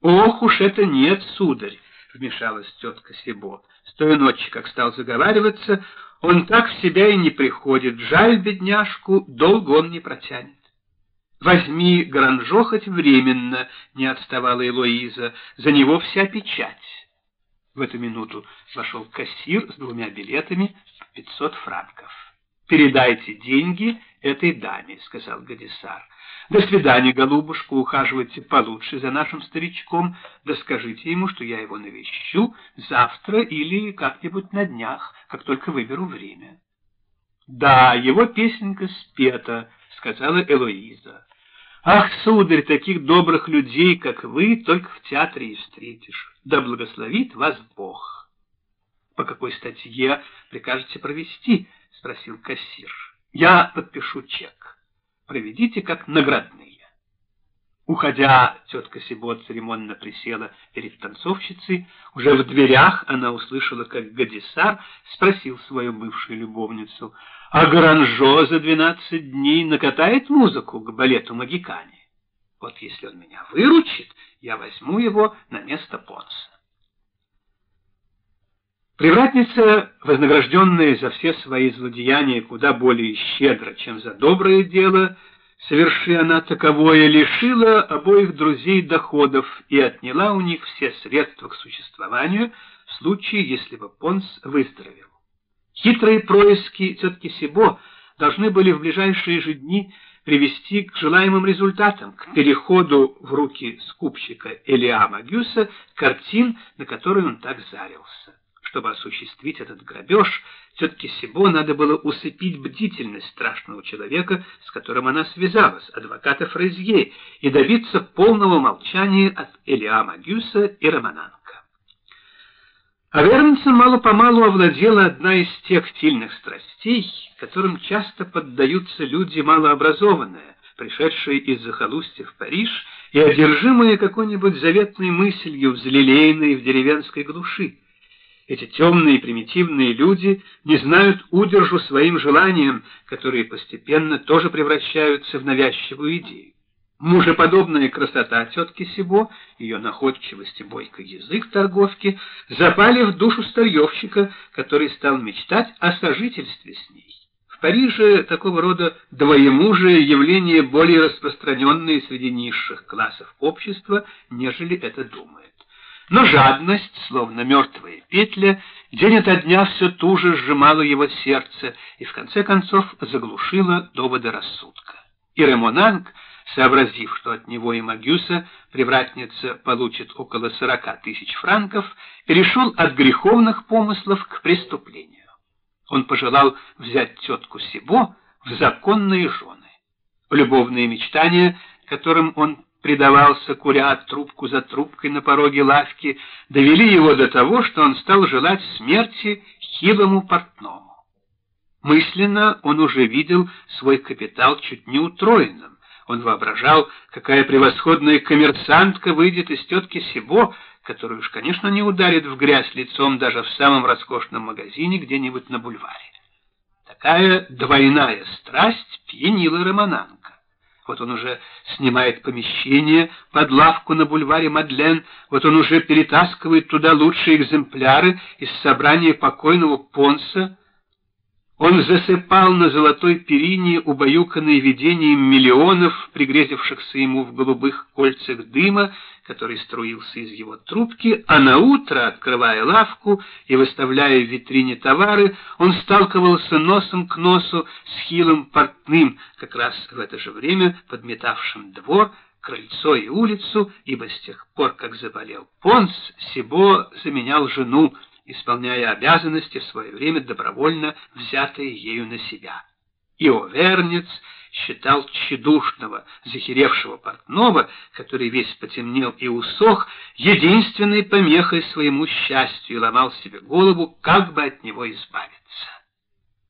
Ох уж это нет, сударь, вмешалась тетка Сибо. С той ночи, как стал заговариваться, он так в себя и не приходит. Жаль бедняжку, долго он не протянет. Возьми Гранжо хоть временно, не отставала Элоиза, за него вся печать. В эту минуту вошел кассир с двумя билетами в пятьсот франков. «Передайте деньги этой даме», — сказал Гадисар. «До свидания, голубушка, ухаживайте получше за нашим старичком, да скажите ему, что я его навещу завтра или как-нибудь на днях, как только выберу время». «Да, его песенка спета», — сказала Элоиза. «Ах, сударь, таких добрых людей, как вы, только в театре и встретишь. Да благословит вас Бог!» «По какой статье прикажете провести?» — спросил кассир. «Я подпишу чек. Проведите как наградные». Уходя, тетка Сибо церемонно присела перед танцовщицей. Уже в дверях она услышала, как Гадисар спросил свою бывшую любовницу, а Гранжо за двенадцать дней накатает музыку к балету Магикани. Вот если он меня выручит, я возьму его на место Понса. Привратница, вознагражденная за все свои злодеяния куда более щедро, чем за доброе дело, — соверши она таковое, лишила обоих друзей доходов и отняла у них все средства к существованию в случае, если бы Понс выздоровел. Хитрые происки тетки Сибо должны были в ближайшие же дни привести к желаемым результатам, к переходу в руки скупщика Элиама Гюса картин, на которые он так зарился. Чтобы осуществить этот грабеж, тетке Сибо надо было усыпить бдительность страшного человека, с которым она связалась, адвоката Фрезье, и добиться полного молчания от Элиама Гюса и Романанка. А Вернсон мало-помалу овладела одна из тех тильных страстей, которым часто поддаются люди малообразованные, пришедшие из захолустья в Париж и одержимые какой-нибудь заветной мыслью, взлелеянной в деревенской глуши. Эти темные и примитивные люди не знают удержу своим желаниям, которые постепенно тоже превращаются в навязчивую идею. Мужеподобная красота тетки Сибо, ее находчивость и бойкий язык торговки запали в душу старьевщика, который стал мечтать о сожительстве с ней. В Париже такого рода двоемужие явление более распространенное среди низших классов общества, нежели это думает. Но жадность, словно мертвая петля, день ото дня все туже сжимала его сердце и в конце концов заглушила доводы рассудка. И Ремонанг, сообразив, что от него и Магюса привратница получит около сорока тысяч франков, перешел от греховных помыслов к преступлению. Он пожелал взять тетку Сибо в законные жены. Любовные мечтания, которым он предавался, куря трубку за трубкой на пороге лавки, довели его до того, что он стал желать смерти хилому портному. Мысленно он уже видел свой капитал чуть не утроенным. Он воображал, какая превосходная коммерсантка выйдет из тетки Сибо, которую уж, конечно, не ударит в грязь лицом даже в самом роскошном магазине где-нибудь на бульваре. Такая двойная страсть пьянила Романанка. Вот он уже снимает помещение под лавку на бульваре Мадлен, вот он уже перетаскивает туда лучшие экземпляры из собрания покойного Понса. Он засыпал на золотой перине, убаюканный видением миллионов, пригрезившихся ему в голубых кольцах дыма, который струился из его трубки, а на утро, открывая лавку и выставляя в витрине товары, он сталкивался носом к носу с хилым портным, как раз в это же время подметавшим двор, крыльцо и улицу, ибо с тех пор, как заболел Понс, Сибо заменял жену, исполняя обязанности в свое время добровольно взятые ею на себя. И Овернец считал тщедушного, захеревшего портного, который весь потемнел и усох, единственной помехой своему счастью и ломал себе голову, как бы от него избавиться.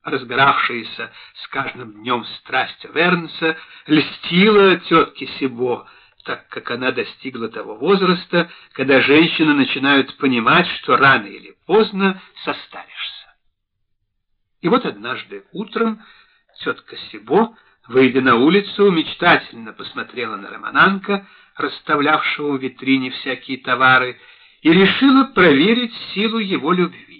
Разбиравшаяся с каждым днем страсть Вернса льстила тетке Сибо, так как она достигла того возраста, когда женщины начинают понимать, что рано или поздно состаришься. И вот однажды утром тетка Сибо Выйдя на улицу, мечтательно посмотрела на Романанка, расставлявшего в витрине всякие товары, и решила проверить силу его любви.